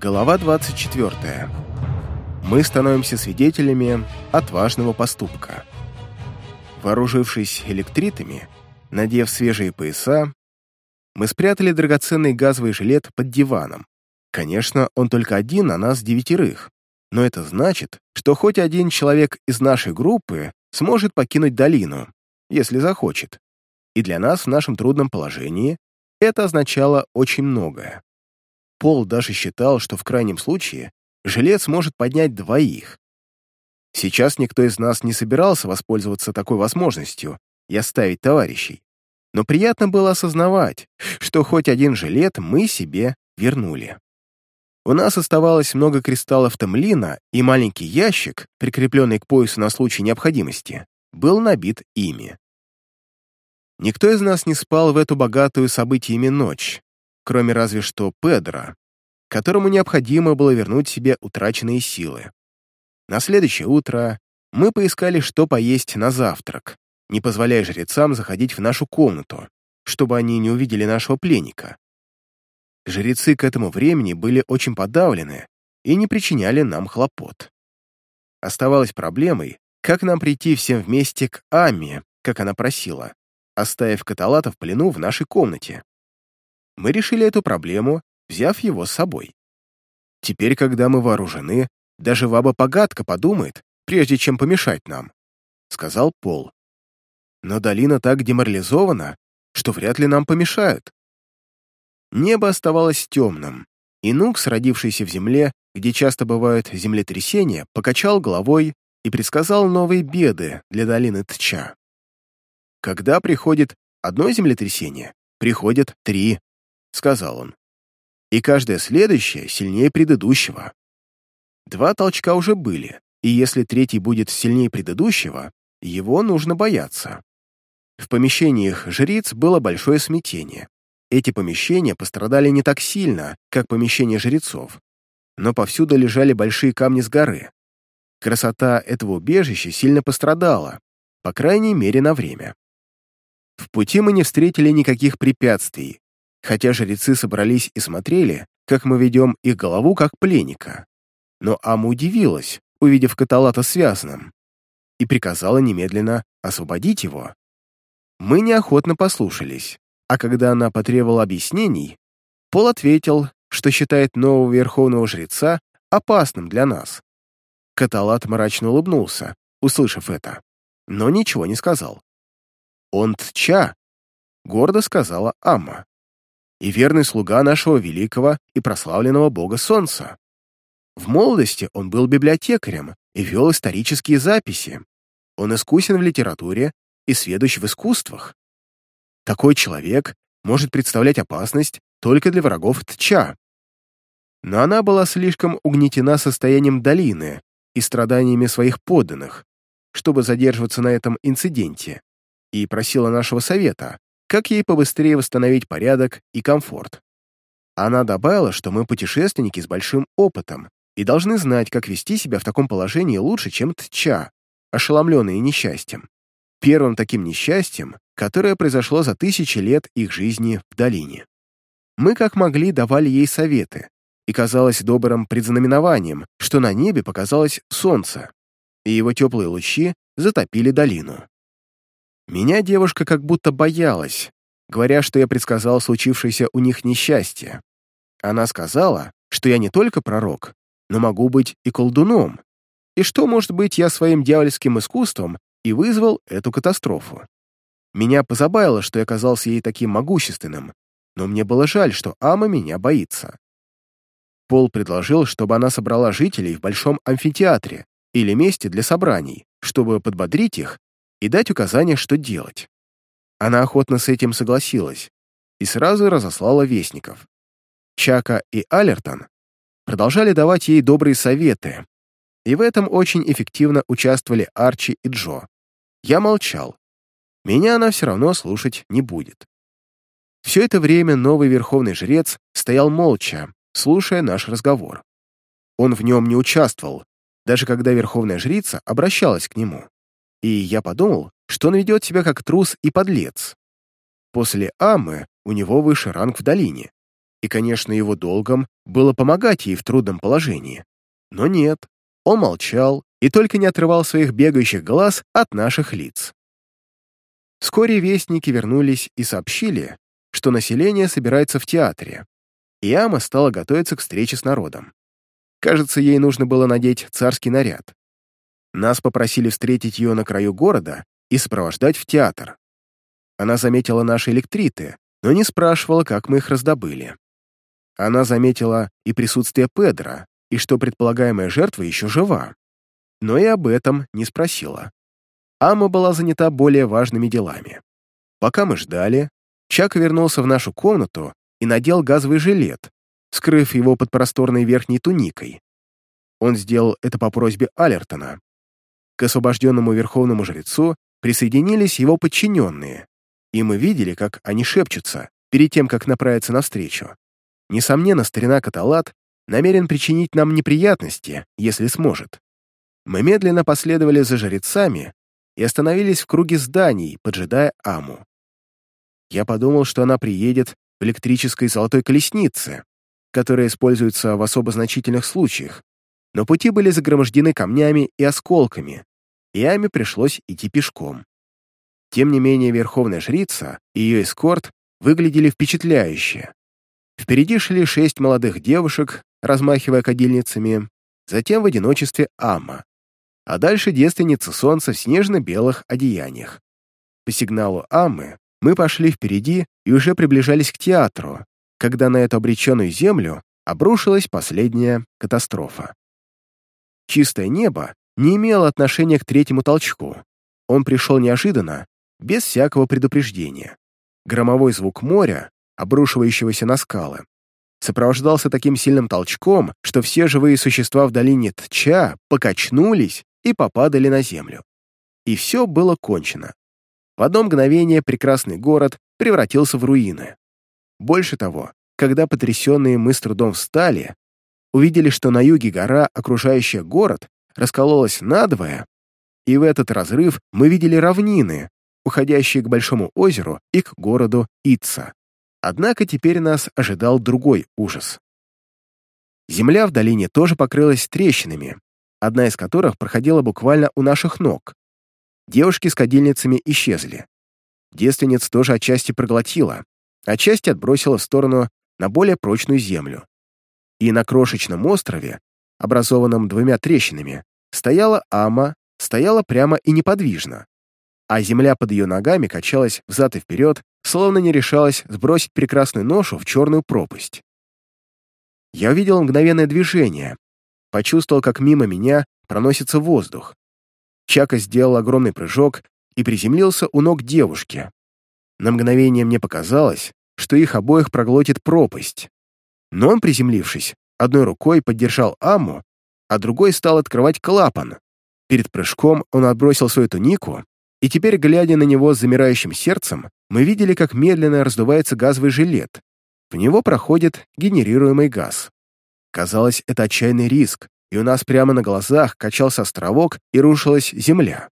Глава 24. Мы становимся свидетелями отважного поступка. Вооружившись электритами, надев свежие пояса, мы спрятали драгоценный газовый жилет под диваном. Конечно, он только один, а нас девятерых. Но это значит, что хоть один человек из нашей группы сможет покинуть долину, если захочет. И для нас в нашем трудном положении это означало очень многое. Пол даже считал, что в крайнем случае жилец может поднять двоих. Сейчас никто из нас не собирался воспользоваться такой возможностью и оставить товарищей. Но приятно было осознавать, что хоть один жилет мы себе вернули. У нас оставалось много кристаллов тамлина, и маленький ящик, прикрепленный к поясу на случай необходимости, был набит ими. Никто из нас не спал в эту богатую событиями ночь, кроме разве что Педро, которому необходимо было вернуть себе утраченные силы. На следующее утро мы поискали, что поесть на завтрак, не позволяя жрецам заходить в нашу комнату, чтобы они не увидели нашего пленника. Жрецы к этому времени были очень подавлены и не причиняли нам хлопот. Оставалась проблемой, как нам прийти всем вместе к Аме, как она просила, оставив Каталата в плену в нашей комнате мы решили эту проблему, взяв его с собой. Теперь, когда мы вооружены, даже баба-погадка подумает, прежде чем помешать нам», — сказал Пол. «Но долина так деморализована, что вряд ли нам помешают». Небо оставалось темным, и Нукс, родившийся в земле, где часто бывают землетрясения, покачал головой и предсказал новые беды для долины Тча. Когда приходит одно землетрясение, приходят три, — сказал он. «И каждое следующее сильнее предыдущего. Два толчка уже были, и если третий будет сильнее предыдущего, его нужно бояться». В помещениях жриц было большое смятение. Эти помещения пострадали не так сильно, как помещения жрецов, но повсюду лежали большие камни с горы. Красота этого убежища сильно пострадала, по крайней мере, на время. В пути мы не встретили никаких препятствий, хотя жрецы собрались и смотрели, как мы ведем их голову как пленника. Но Ама удивилась, увидев Каталата связанным, и приказала немедленно освободить его. Мы неохотно послушались, а когда она потребовала объяснений, Пол ответил, что считает нового верховного жреца опасным для нас. Каталат мрачно улыбнулся, услышав это, но ничего не сказал. «Он тча», — гордо сказала Амма и верный слуга нашего великого и прославленного бога Солнца. В молодости он был библиотекарем и вел исторические записи. Он искусен в литературе и сведущ в искусствах. Такой человек может представлять опасность только для врагов Тча. Но она была слишком угнетена состоянием долины и страданиями своих подданных, чтобы задерживаться на этом инциденте, и просила нашего совета, как ей побыстрее восстановить порядок и комфорт. Она добавила, что мы путешественники с большим опытом и должны знать, как вести себя в таком положении лучше, чем Тча, ошеломленные несчастьем. Первым таким несчастьем, которое произошло за тысячи лет их жизни в долине. Мы как могли давали ей советы, и казалось добрым предзнаменованием, что на небе показалось солнце, и его теплые лучи затопили долину. Меня девушка как будто боялась, говоря, что я предсказал случившееся у них несчастье. Она сказала, что я не только пророк, но могу быть и колдуном, и что, может быть, я своим дьявольским искусством и вызвал эту катастрофу. Меня позабавило, что я казался ей таким могущественным, но мне было жаль, что Ама меня боится. Пол предложил, чтобы она собрала жителей в большом амфитеатре или месте для собраний, чтобы подбодрить их и дать указания, что делать. Она охотно с этим согласилась и сразу разослала вестников. Чака и Алертон продолжали давать ей добрые советы, и в этом очень эффективно участвовали Арчи и Джо. Я молчал. Меня она все равно слушать не будет. Все это время новый верховный жрец стоял молча, слушая наш разговор. Он в нем не участвовал, даже когда верховная жрица обращалась к нему и я подумал, что он ведет себя как трус и подлец. После Амы у него выше ранг в долине, и, конечно, его долгом было помогать ей в трудном положении. Но нет, он молчал и только не отрывал своих бегающих глаз от наших лиц. Вскоре вестники вернулись и сообщили, что население собирается в театре, и Ама стала готовиться к встрече с народом. Кажется, ей нужно было надеть царский наряд. Нас попросили встретить ее на краю города и сопровождать в театр. Она заметила наши электриты, но не спрашивала, как мы их раздобыли. Она заметила и присутствие Педра, и что предполагаемая жертва еще жива, но и об этом не спросила. Ама была занята более важными делами. Пока мы ждали, Чак вернулся в нашу комнату и надел газовый жилет, скрыв его под просторной верхней туникой. Он сделал это по просьбе Алертона. К освобожденному верховному жрецу присоединились его подчиненные, и мы видели, как они шепчутся перед тем, как направиться навстречу. Несомненно, старина Каталат намерен причинить нам неприятности, если сможет. Мы медленно последовали за жрецами и остановились в круге зданий, поджидая Аму. Я подумал, что она приедет в электрической золотой колеснице, которая используется в особо значительных случаях, но пути были загромождены камнями и осколками, и Аме пришлось идти пешком. Тем не менее, верховная жрица и ее эскорт выглядели впечатляюще. Впереди шли шесть молодых девушек, размахивая кадильницами, затем в одиночестве Ама, а дальше девственница солнца в снежно-белых одеяниях. По сигналу Аммы мы пошли впереди и уже приближались к театру, когда на эту обреченную землю обрушилась последняя катастрофа. Чистое небо не имело отношения к третьему толчку. Он пришел неожиданно, без всякого предупреждения. Громовой звук моря, обрушивающегося на скалы, сопровождался таким сильным толчком, что все живые существа в долине Тча покачнулись и попадали на землю. И все было кончено. В одно мгновение прекрасный город превратился в руины. Больше того, когда потрясенные мы с трудом встали, увидели, что на юге гора, окружающая город, раскололась надвое, и в этот разрыв мы видели равнины, уходящие к большому озеру и к городу Итса. Однако теперь нас ожидал другой ужас. Земля в долине тоже покрылась трещинами, одна из которых проходила буквально у наших ног. Девушки с кадильницами исчезли. Девственниц тоже отчасти проглотила, отчасти отбросила в сторону на более прочную землю. И на крошечном острове, образованном двумя трещинами, стояла Ама, стояла прямо и неподвижно, а земля под ее ногами качалась взад и вперед, словно не решалась сбросить прекрасную ношу в черную пропасть. Я увидел мгновенное движение, почувствовал, как мимо меня проносится воздух. Чака сделал огромный прыжок и приземлился у ног девушки. На мгновение мне показалось, что их обоих проглотит пропасть. Но он, приземлившись, одной рукой поддержал Аму, а другой стал открывать клапан. Перед прыжком он отбросил свою тунику, и теперь, глядя на него с замирающим сердцем, мы видели, как медленно раздувается газовый жилет. В него проходит генерируемый газ. Казалось, это отчаянный риск, и у нас прямо на глазах качался островок и рушилась земля.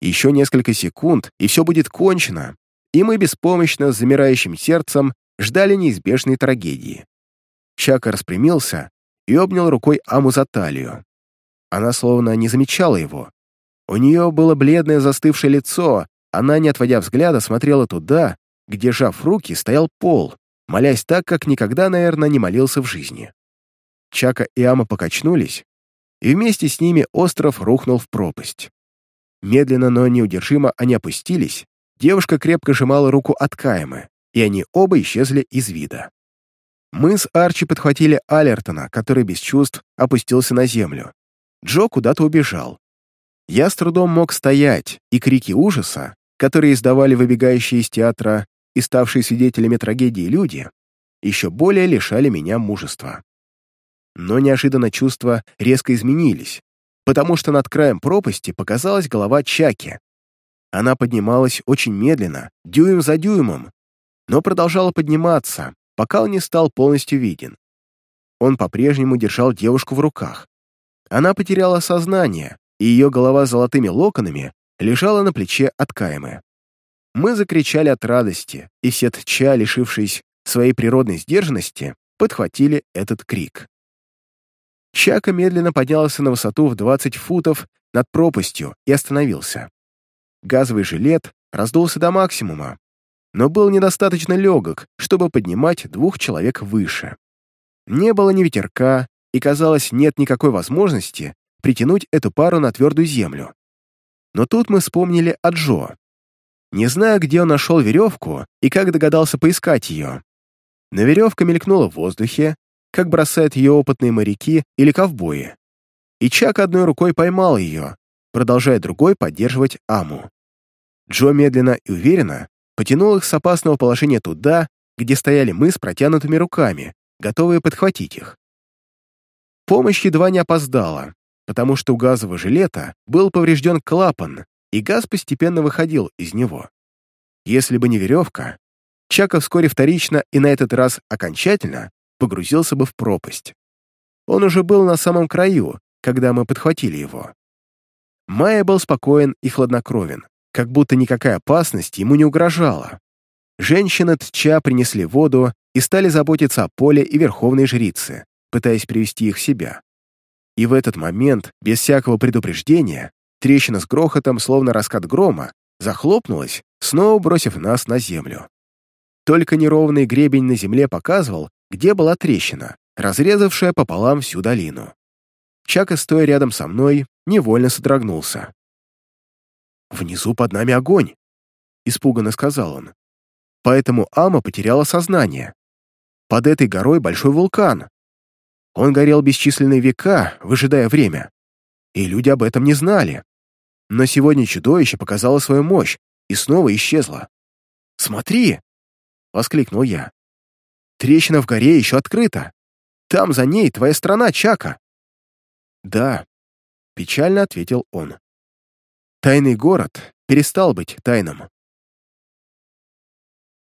Еще несколько секунд, и все будет кончено, и мы беспомощно, с замирающим сердцем, ждали неизбежной трагедии. Чака распрямился и обнял рукой Аму за талию. Она словно не замечала его. У нее было бледное застывшее лицо, она, не отводя взгляда, смотрела туда, где, жав руки, стоял пол, молясь так, как никогда, наверное, не молился в жизни. Чака и Ама покачнулись, и вместе с ними остров рухнул в пропасть. Медленно, но неудержимо они опустились, девушка крепко сжимала руку от Каймы, и они оба исчезли из вида. Мы с Арчи подхватили Алертона, который без чувств опустился на землю. Джо куда-то убежал. Я с трудом мог стоять, и крики ужаса, которые издавали выбегающие из театра и ставшие свидетелями трагедии люди, еще более лишали меня мужества. Но неожиданно чувства резко изменились, потому что над краем пропасти показалась голова Чаки. Она поднималась очень медленно, дюйм за дюймом, но продолжала подниматься, пока он не стал полностью виден. Он по-прежнему держал девушку в руках. Она потеряла сознание, и ее голова с золотыми локонами лежала на плече от Каймы. Мы закричали от радости, и все тча, лишившись своей природной сдержанности подхватили этот крик. Чака медленно поднялся на высоту в 20 футов над пропастью и остановился. Газовый жилет раздулся до максимума, но был недостаточно легок, чтобы поднимать двух человек выше. Не было ни ветерка, и, казалось, нет никакой возможности притянуть эту пару на твердую землю. Но тут мы вспомнили о Джо. Не знаю, где он нашел веревку и как догадался поискать ее. Но веревка мелькнула в воздухе, как бросают ее опытные моряки или ковбои. И Чак одной рукой поймал ее, продолжая другой поддерживать Аму. Джо медленно и уверенно потянул их с опасного положения туда, где стояли мы с протянутыми руками, готовые подхватить их. Помощь едва не опоздала, потому что у газового жилета был поврежден клапан, и газ постепенно выходил из него. Если бы не веревка, Чака вскоре вторично и на этот раз окончательно погрузился бы в пропасть. Он уже был на самом краю, когда мы подхватили его. Майя был спокоен и хладнокровен, как будто никакая опасность ему не угрожала. Женщины Тча принесли воду и стали заботиться о поле и верховной жрице, пытаясь привести их в себя. И в этот момент, без всякого предупреждения, трещина с грохотом, словно раскат грома, захлопнулась, снова бросив нас на землю. Только неровный гребень на земле показывал, где была трещина, разрезавшая пополам всю долину. Чака, стоя рядом со мной, невольно содрогнулся. «Внизу под нами огонь», — испуганно сказал он. «Поэтому Ама потеряла сознание. Под этой горой большой вулкан. Он горел бесчисленные века, выжидая время. И люди об этом не знали. Но сегодня чудовище показало свою мощь и снова исчезло. «Смотри!» — воскликнул я. Трещина в горе еще открыта. Там за ней твоя страна, Чака». «Да», — печально ответил он. «Тайный город перестал быть тайным.